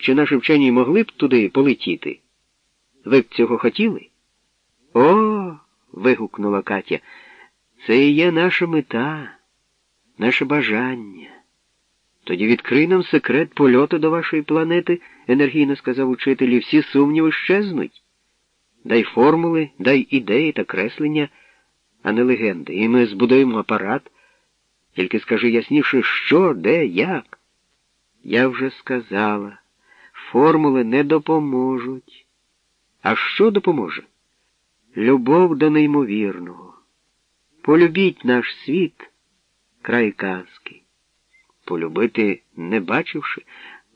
Чи наші вчені могли б туди полетіти? Ви б цього хотіли? О, вигукнула Катя. Це і є наша мета, наше бажання. Тоді відкрий нам секрет польоту до вашої планети, енергійно сказав учитель, і всі сумніви щезнуть. Дай формули, дай ідеї та креслення, а не легенди. І ми збудуємо апарат. Тільки скажи ясніше, що, де, як. Я вже сказала, формули не допоможуть. А що допоможе? Любов до неймовірного. Полюбіть наш світ, край казки. Полюбити, не бачивши,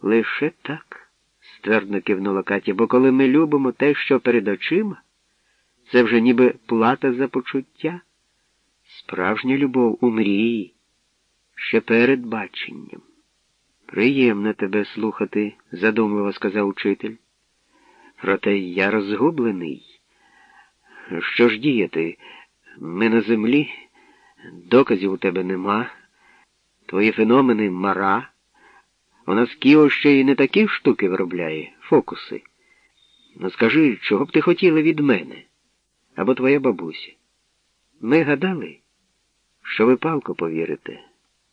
лише так, ствердно кивнула Катя, бо коли ми любимо те, що перед очима, це вже ніби плата за почуття, справжня любов у мрії, ще перед баченням. Приємно тебе слухати, задумливо сказав учитель. Проте я розгублений. Що ж діяти? Ми на землі, доказів у тебе нема. Твої феномени мара. У нас Кіо ще й не такі штуки виробляє, фокуси. Ну скажи, чого б ти хотіла від мене? Або твоя бабуся? Ми гадали, що ви палко повірите,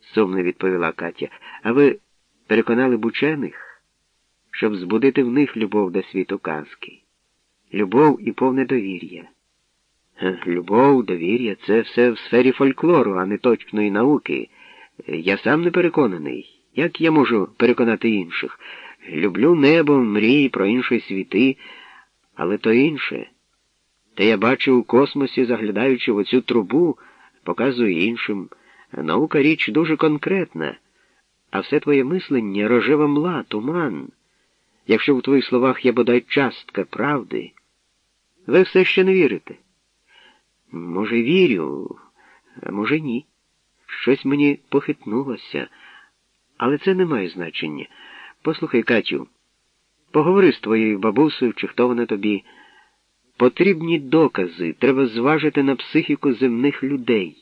сумно відповіла Катя. А ви переконали б учених, щоб збудити в них любов до світу казки. Любов і повне довір'я. Любов, довір'я це все в сфері фольклору, а не точної науки. Я сам не переконаний. Як я можу переконати інших? Люблю небо, мрії про інші світи, але то інше. Те я бачу у космосі, заглядаючи в оцю трубу, показую іншим. Наука річ дуже конкретна, а все твоє мислення рожева мла, туман. Якщо в твоїх словах є бодай частка правди, ви все ще не вірите. Може, вірю, а може, ні. Щось мені похитнулося, але це не має значення. Послухай, Катю, поговори з твоєю бабусею, чи хто вона тобі. Потрібні докази, треба зважити на психіку земних людей.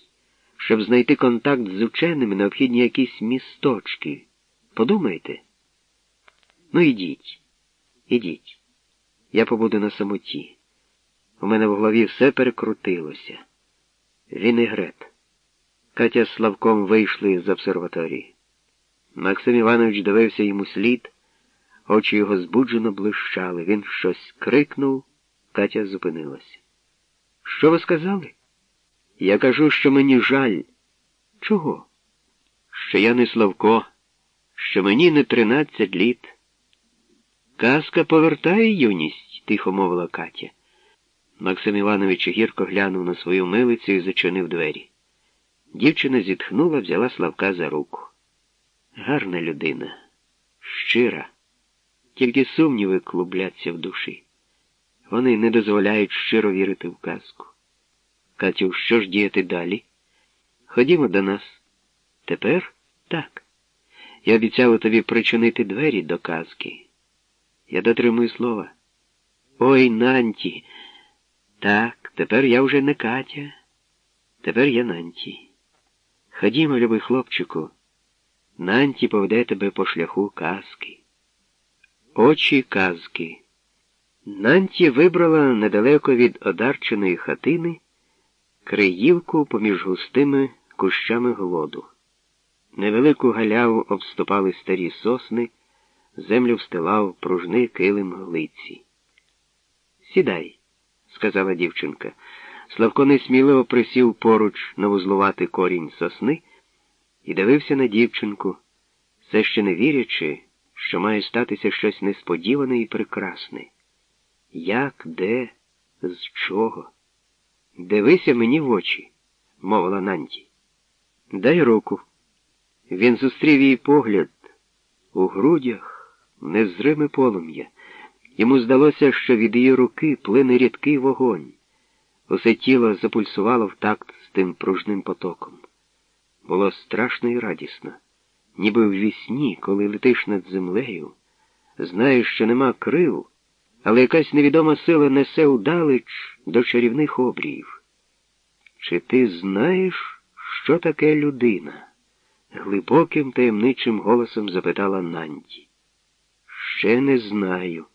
Щоб знайти контакт з ученими, необхідні якісь місточки. Подумайте? Ну, ідіть, ідіть. Я побуду на самоті. У мене в голові все перекрутилося. Вінегрет. Катя з Славком вийшли з обсерваторії. Максим Іванович дивився йому слід, очі його збуджено блищали. Він щось крикнув, Катя зупинилася. Що ви сказали? Я кажу, що мені жаль. Чого? Що я не Славко, що мені не тринадцять літ. Казка повертає юність, тихо мовила Катя. Максим Іванович гірко глянув на свою милицю і зачинив двері. Дівчина зітхнула, взяла Славка за руку. Гарна людина, щира, тільки сумніви клубляться в душі. Вони не дозволяють щиро вірити в казку. Катю, що ж діяти далі? Ходімо до нас. Тепер так. Я обіцяла тобі причинити двері до казки. Я дотримую слова. Ой, Нанті. Так, тепер я вже не Катя. Тепер я Нанті. Ходімо, любий хлопчику. Нанті поведе тебе по шляху казки. Очі казки. Нанті вибрала недалеко від одарченої хатини криївку поміж густими кущами глоду. Невелику галяву обступали старі сосни, землю встилав пружний килим глиці. Сідай, сказала дівчинка. Славко несміливо присів поруч на вузлуватий корінь сосни і дивився на дівчинку, все ще не вірячи, що має статися щось несподіване і прекрасне. Як, де, з чого? Дивися мені в очі, мовила Нанті. Дай руку. Він зустрів її погляд у грудях незриме полум'я. Йому здалося, що від її руки плине рідкий вогонь. Усе тіло запульсувало в такт з тим пружним потоком. Було страшно і радісно, ніби в вісні, коли летиш над землею, знаєш, що нема крил, але якась невідома сила несе удалеч до чарівних обріїв. Чи ти знаєш, що таке людина? глибоким таємничим голосом запитала Нанді. Ще не знаю.